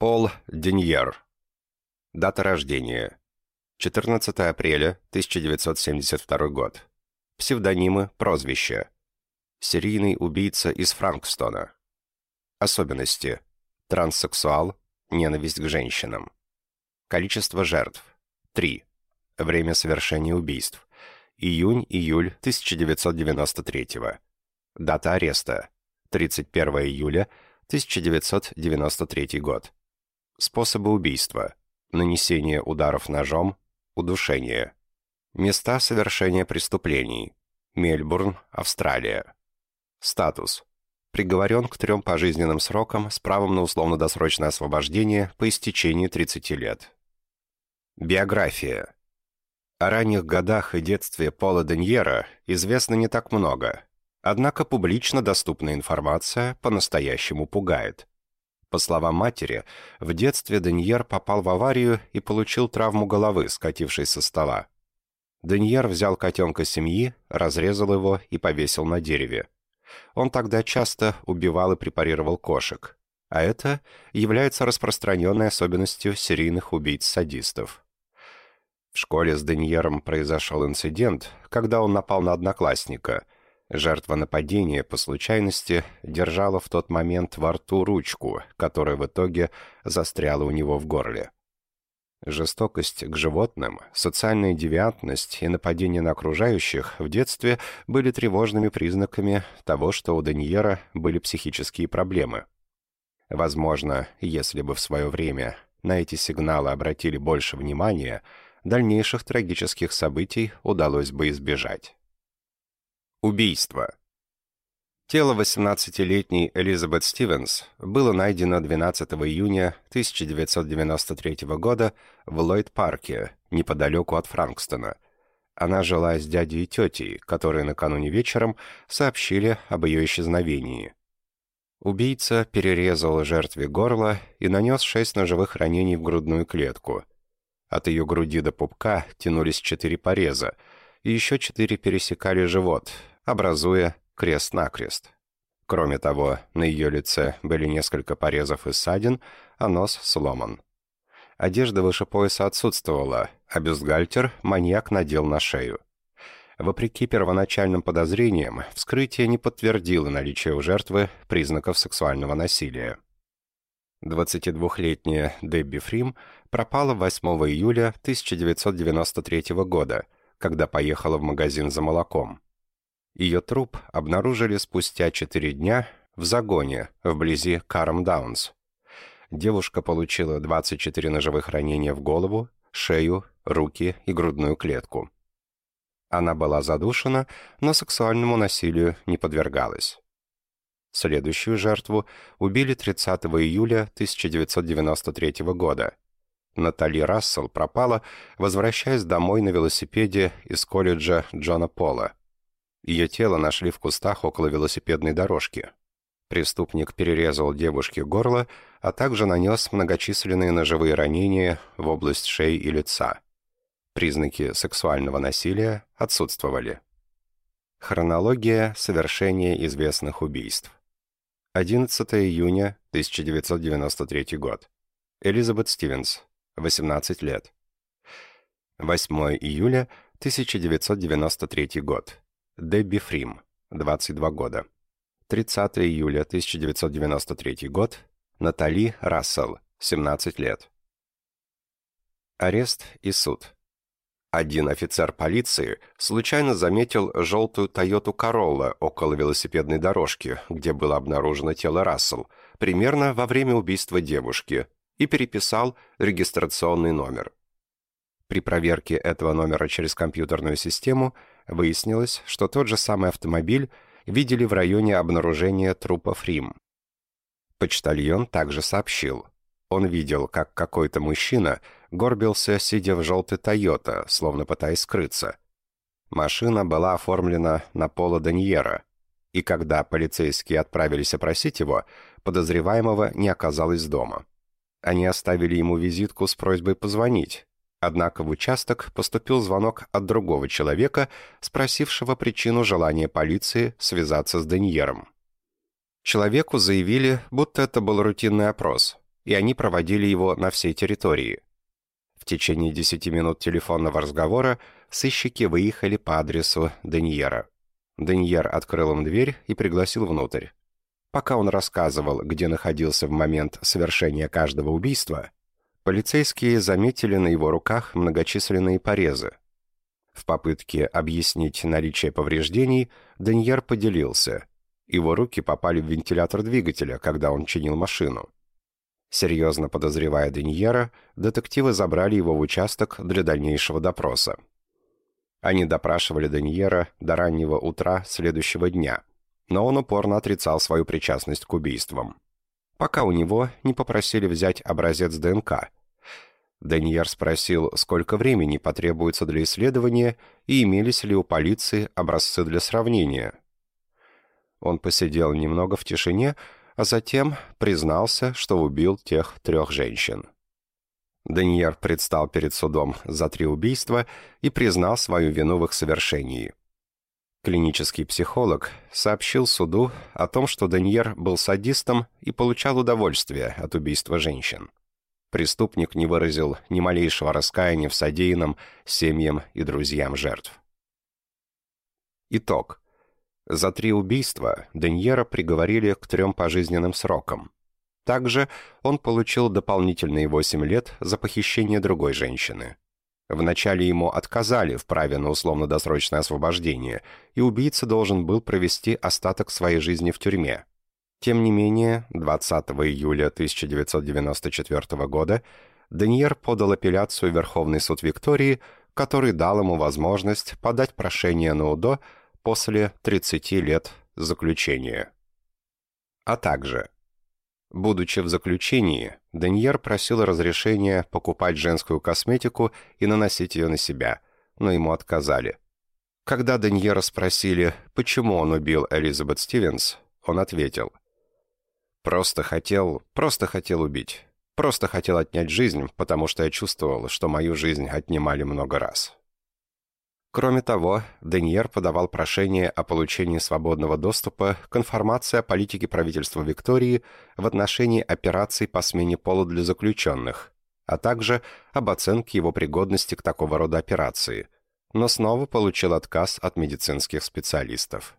Пол Деньер. Дата рождения. 14 апреля 1972 год. Псевдонимы, прозвища. Серийный убийца из Франкстона. Особенности. Транссексуал. Ненависть к женщинам. Количество жертв. 3. Время совершения убийств. Июнь-июль 1993. Дата ареста. 31 июля 1993 год. Способы убийства. Нанесение ударов ножом, удушение. Места совершения преступлений. Мельбурн, Австралия. Статус. Приговорен к трем пожизненным срокам с правом на условно-досрочное освобождение по истечении 30 лет. Биография. О ранних годах и детстве Пола Деньера известно не так много, однако публично доступная информация по-настоящему пугает. По словам матери, в детстве Деньер попал в аварию и получил травму головы, скатившись со стола. Деньер взял котенка семьи, разрезал его и повесил на дереве. Он тогда часто убивал и препарировал кошек. А это является распространенной особенностью серийных убийц-садистов. В школе с Деньером произошел инцидент, когда он напал на одноклассника. Жертва нападения по случайности держала в тот момент во рту ручку, которая в итоге застряла у него в горле. Жестокость к животным, социальная девиантность и нападение на окружающих в детстве были тревожными признаками того, что у Даниера были психические проблемы. Возможно, если бы в свое время на эти сигналы обратили больше внимания, дальнейших трагических событий удалось бы избежать. Убийство. Тело 18-летней Элизабет Стивенс было найдено 12 июня 1993 года в Ллойд-парке, неподалеку от Франкстона. Она жила с дядей и тетей, которые накануне вечером сообщили об ее исчезновении. Убийца перерезал жертве горло и нанес шесть ножевых ранений в грудную клетку. От ее груди до пупка тянулись четыре пореза, и еще четыре пересекали живот, образуя крест-накрест. Кроме того, на ее лице были несколько порезов и ссадин, а нос сломан. Одежда выше пояса отсутствовала, а бюстгальтер маньяк надел на шею. Вопреки первоначальным подозрениям, вскрытие не подтвердило наличие у жертвы признаков сексуального насилия. 22-летняя Дебби Фрим пропала 8 июля 1993 года, когда поехала в магазин за молоком. Ее труп обнаружили спустя четыре дня в загоне вблизи Карм-Даунс. Девушка получила 24 ножевых ранения в голову, шею, руки и грудную клетку. Она была задушена, но сексуальному насилию не подвергалась. Следующую жертву убили 30 июля 1993 года. Натали Рассел пропала, возвращаясь домой на велосипеде из колледжа Джона Пола. Ее тело нашли в кустах около велосипедной дорожки. Преступник перерезал девушке горло, а также нанес многочисленные ножевые ранения в область шеи и лица. Признаки сексуального насилия отсутствовали. Хронология совершения известных убийств. 11 июня 1993 год. Элизабет Стивенс, 18 лет. 8 июля 1993 год. Дебби Фрим, 22 года. 30 июля 1993 год. Натали Рассел, 17 лет. Арест и суд. Один офицер полиции случайно заметил желтую Тойоту Королла около велосипедной дорожки, где было обнаружено тело Рассел, примерно во время убийства девушки, и переписал регистрационный номер. При проверке этого номера через компьютерную систему выяснилось, что тот же самый автомобиль видели в районе обнаружения трупа Фрим. Почтальон также сообщил. Он видел, как какой-то мужчина горбился, сидя в желтой «Тойота», словно пытаясь скрыться. Машина была оформлена на Пола Даньера, и когда полицейские отправились опросить его, подозреваемого не оказалось дома. Они оставили ему визитку с просьбой позвонить, однако в участок поступил звонок от другого человека, спросившего причину желания полиции связаться с Даньером. Человеку заявили, будто это был рутинный опрос – и они проводили его на всей территории. В течение 10 минут телефонного разговора сыщики выехали по адресу Деньера. Деньер открыл им дверь и пригласил внутрь. Пока он рассказывал, где находился в момент совершения каждого убийства, полицейские заметили на его руках многочисленные порезы. В попытке объяснить наличие повреждений Деньер поделился. Его руки попали в вентилятор двигателя, когда он чинил машину. Серьезно подозревая Деньера, детективы забрали его в участок для дальнейшего допроса. Они допрашивали Деньера до раннего утра следующего дня, но он упорно отрицал свою причастность к убийствам. Пока у него не попросили взять образец ДНК. Деньер спросил, сколько времени потребуется для исследования и имелись ли у полиции образцы для сравнения. Он посидел немного в тишине, а затем признался, что убил тех трех женщин. Даниэр предстал перед судом за три убийства и признал свою вину в их совершении. Клинический психолог сообщил суду о том, что Даниэр был садистом и получал удовольствие от убийства женщин. Преступник не выразил ни малейшего раскаяния в содеянном семьям и друзьям жертв. Итог. За три убийства Деньера приговорили к трем пожизненным срокам. Также он получил дополнительные восемь лет за похищение другой женщины. Вначале ему отказали в праве на условно-досрочное освобождение, и убийца должен был провести остаток своей жизни в тюрьме. Тем не менее, 20 июля 1994 года Деньер подал апелляцию в Верховный суд Виктории, который дал ему возможность подать прошение на УДО после 30 лет заключения. А также, будучи в заключении, Деньер просил разрешения покупать женскую косметику и наносить ее на себя, но ему отказали. Когда Деньера спросили, почему он убил Элизабет Стивенс, он ответил, «Просто хотел, просто хотел убить. Просто хотел отнять жизнь, потому что я чувствовал, что мою жизнь отнимали много раз». Кроме того, Деньер подавал прошение о получении свободного доступа к информации о политике правительства Виктории в отношении операций по смене пола для заключенных, а также об оценке его пригодности к такого рода операции, но снова получил отказ от медицинских специалистов.